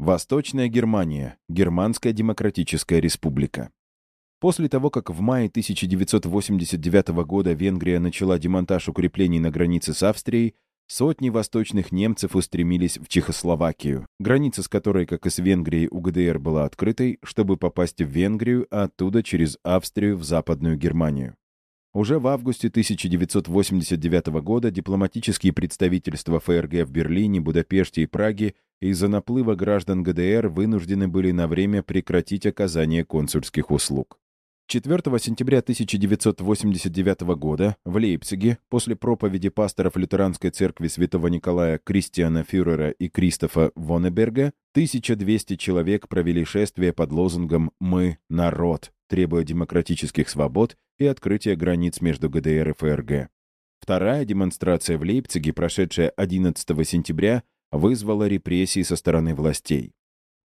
Восточная Германия. Германская Демократическая Республика. После того, как в мае 1989 года Венгрия начала демонтаж укреплений на границе с Австрией, сотни восточных немцев устремились в Чехословакию, граница с которой, как и с Венгрией, у ГДР была открытой, чтобы попасть в Венгрию, а оттуда через Австрию в Западную Германию. Уже в августе 1989 года дипломатические представительства ФРГ в Берлине, Будапеште и Праге из-за наплыва граждан ГДР вынуждены были на время прекратить оказание консульских услуг. 4 сентября 1989 года в Лейпциге после проповеди пасторов лютеранской церкви святого Николая Кристиана Фюрера и Кристофа Вонеберга 1200 человек провели шествие под лозунгом «Мы – народ», требуя демократических свобод и открытия границ между ГДР и ФРГ. Вторая демонстрация в Лейпциге, прошедшая 11 сентября, вызвала репрессии со стороны властей.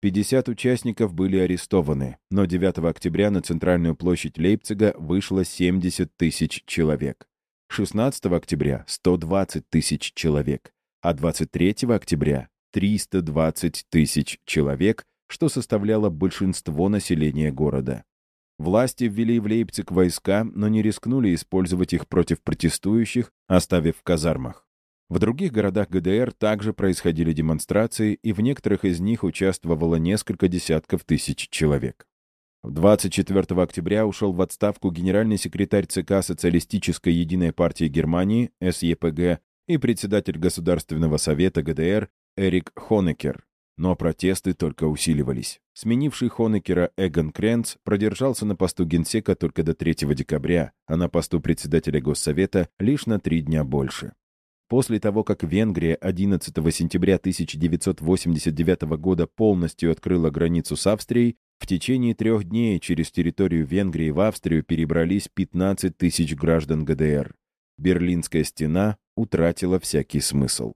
50 участников были арестованы, но 9 октября на центральную площадь Лейпцига вышло 70 тысяч человек. 16 октября — 120 тысяч человек, а 23 октября — 320 тысяч человек, что составляло большинство населения города. Власти ввели в Лейпциг войска, но не рискнули использовать их против протестующих, оставив в казармах. В других городах ГДР также происходили демонстрации, и в некоторых из них участвовало несколько десятков тысяч человек. 24 октября ушел в отставку генеральный секретарь ЦК Социалистической Единой партии Германии, СЕПГ, и председатель Государственного совета ГДР Эрик Хонекер. Но протесты только усиливались. Сменивший Хонекера Эгон Кренц продержался на посту генсека только до 3 декабря, а на посту председателя Госсовета лишь на три дня больше. После того, как Венгрия 11 сентября 1989 года полностью открыла границу с Австрией, в течение трех дней через территорию Венгрии в Австрию перебрались 15 тысяч граждан ГДР. Берлинская стена утратила всякий смысл.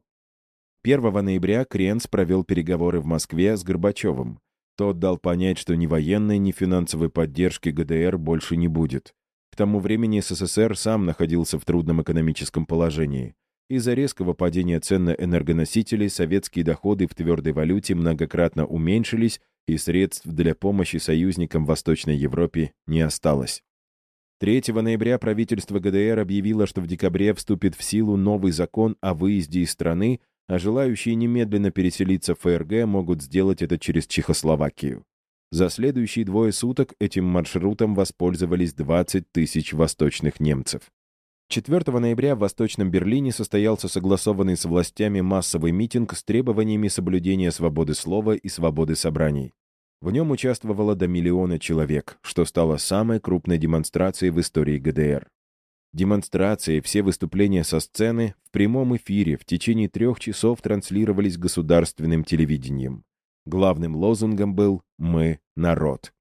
1 ноября Кренц провел переговоры в Москве с Горбачевым. Тот дал понять, что ни военной, ни финансовой поддержки ГДР больше не будет. К тому времени СССР сам находился в трудном экономическом положении. Из-за резкого падения цен на энергоносители советские доходы в твердой валюте многократно уменьшились, и средств для помощи союзникам в Восточной Европе не осталось. 3 ноября правительство ГДР объявило, что в декабре вступит в силу новый закон о выезде из страны, а желающие немедленно переселиться в ФРГ могут сделать это через Чехословакию. За следующие двое суток этим маршрутом воспользовались 20 тысяч восточных немцев. 4 ноября в Восточном Берлине состоялся согласованный с властями массовый митинг с требованиями соблюдения свободы слова и свободы собраний. В нем участвовало до миллиона человек, что стало самой крупной демонстрацией в истории ГДР. Демонстрации, все выступления со сцены в прямом эфире в течение трех часов транслировались государственным телевидением. Главным лозунгом был «Мы – народ».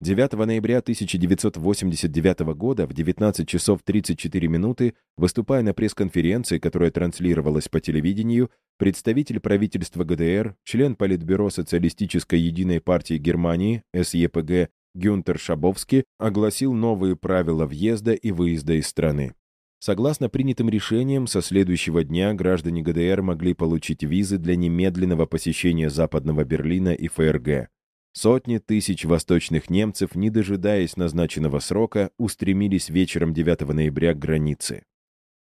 9 ноября 1989 года в 19 часов 34 минуты, выступая на пресс-конференции, которая транслировалась по телевидению, представитель правительства ГДР, член Политбюро Социалистической Единой партии Германии, СЕПГ, Гюнтер Шабовский огласил новые правила въезда и выезда из страны. Согласно принятым решениям, со следующего дня граждане ГДР могли получить визы для немедленного посещения Западного Берлина и ФРГ. Сотни тысяч восточных немцев, не дожидаясь назначенного срока, устремились вечером 9 ноября к границе.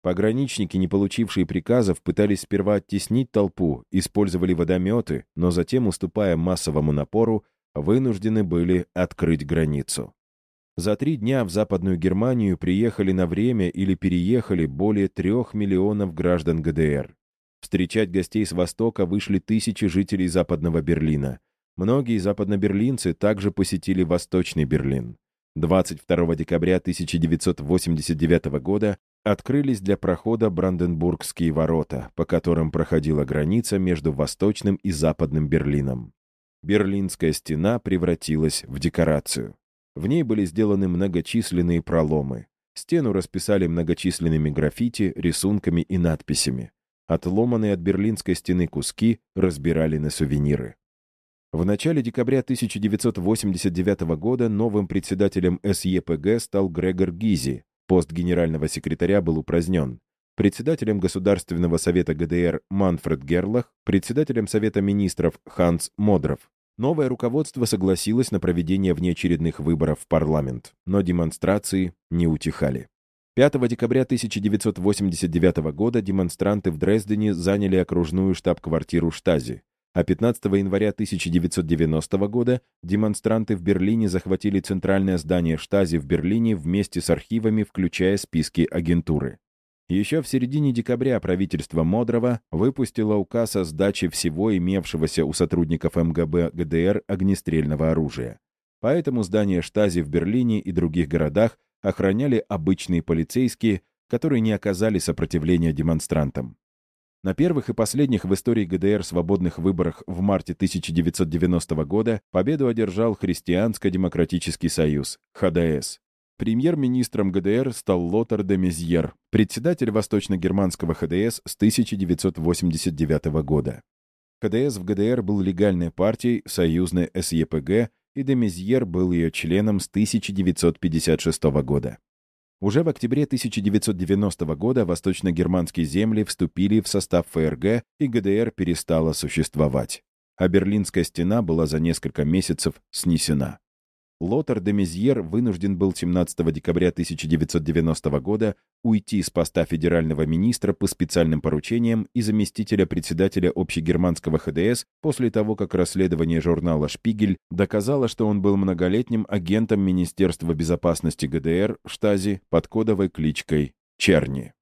Пограничники, не получившие приказов, пытались сперва оттеснить толпу, использовали водометы, но затем, уступая массовому напору, вынуждены были открыть границу. За три дня в Западную Германию приехали на время или переехали более трех миллионов граждан ГДР. Встречать гостей с Востока вышли тысячи жителей Западного Берлина – Многие западноберлинцы также посетили Восточный Берлин. 22 декабря 1989 года открылись для прохода Бранденбургские ворота, по которым проходила граница между Восточным и Западным Берлином. Берлинская стена превратилась в декорацию. В ней были сделаны многочисленные проломы. Стену расписали многочисленными граффити, рисунками и надписями. Отломанные от берлинской стены куски разбирали на сувениры. В начале декабря 1989 года новым председателем СЕПГ стал Грегор Гизи. Пост генерального секретаря был упразднен. Председателем Государственного совета ГДР Манфред Герлах, председателем Совета министров Ханс Модров. Новое руководство согласилось на проведение внеочередных выборов в парламент, но демонстрации не утихали. 5 декабря 1989 года демонстранты в Дрездене заняли окружную штаб-квартиру Штази, а 15 января 1990 года демонстранты в Берлине захватили центральное здание Штази в Берлине вместе с архивами, включая списки агентуры. Еще в середине декабря правительство Модрова выпустило указ о сдаче всего имевшегося у сотрудников МГБ ГДР огнестрельного оружия. Поэтому здание Штази в Берлине и других городах охраняли обычные полицейские, которые не оказали сопротивления демонстрантам. На первых и последних в истории ГДР свободных выборах в марте 1990 года победу одержал Христианско-демократический союз, ХДС. Премьер-министром ГДР стал Лотар де Мезьер, председатель восточно-германского ХДС с 1989 года. ХДС в ГДР был легальной партией, союзной СЕПГ, и де Мезьер был ее членом с 1956 года. Уже в октябре 1990 года восточно-германские земли вступили в состав ФРГ, и ГДР перестала существовать. А Берлинская стена была за несколько месяцев снесена. Лотар де Мезьер вынужден был 17 декабря 1990 года уйти с поста федерального министра по специальным поручениям и заместителя председателя общегерманского ХДС после того, как расследование журнала «Шпигель» доказало, что он был многолетним агентом Министерства безопасности ГДР Штази под кодовой кличкой Черни.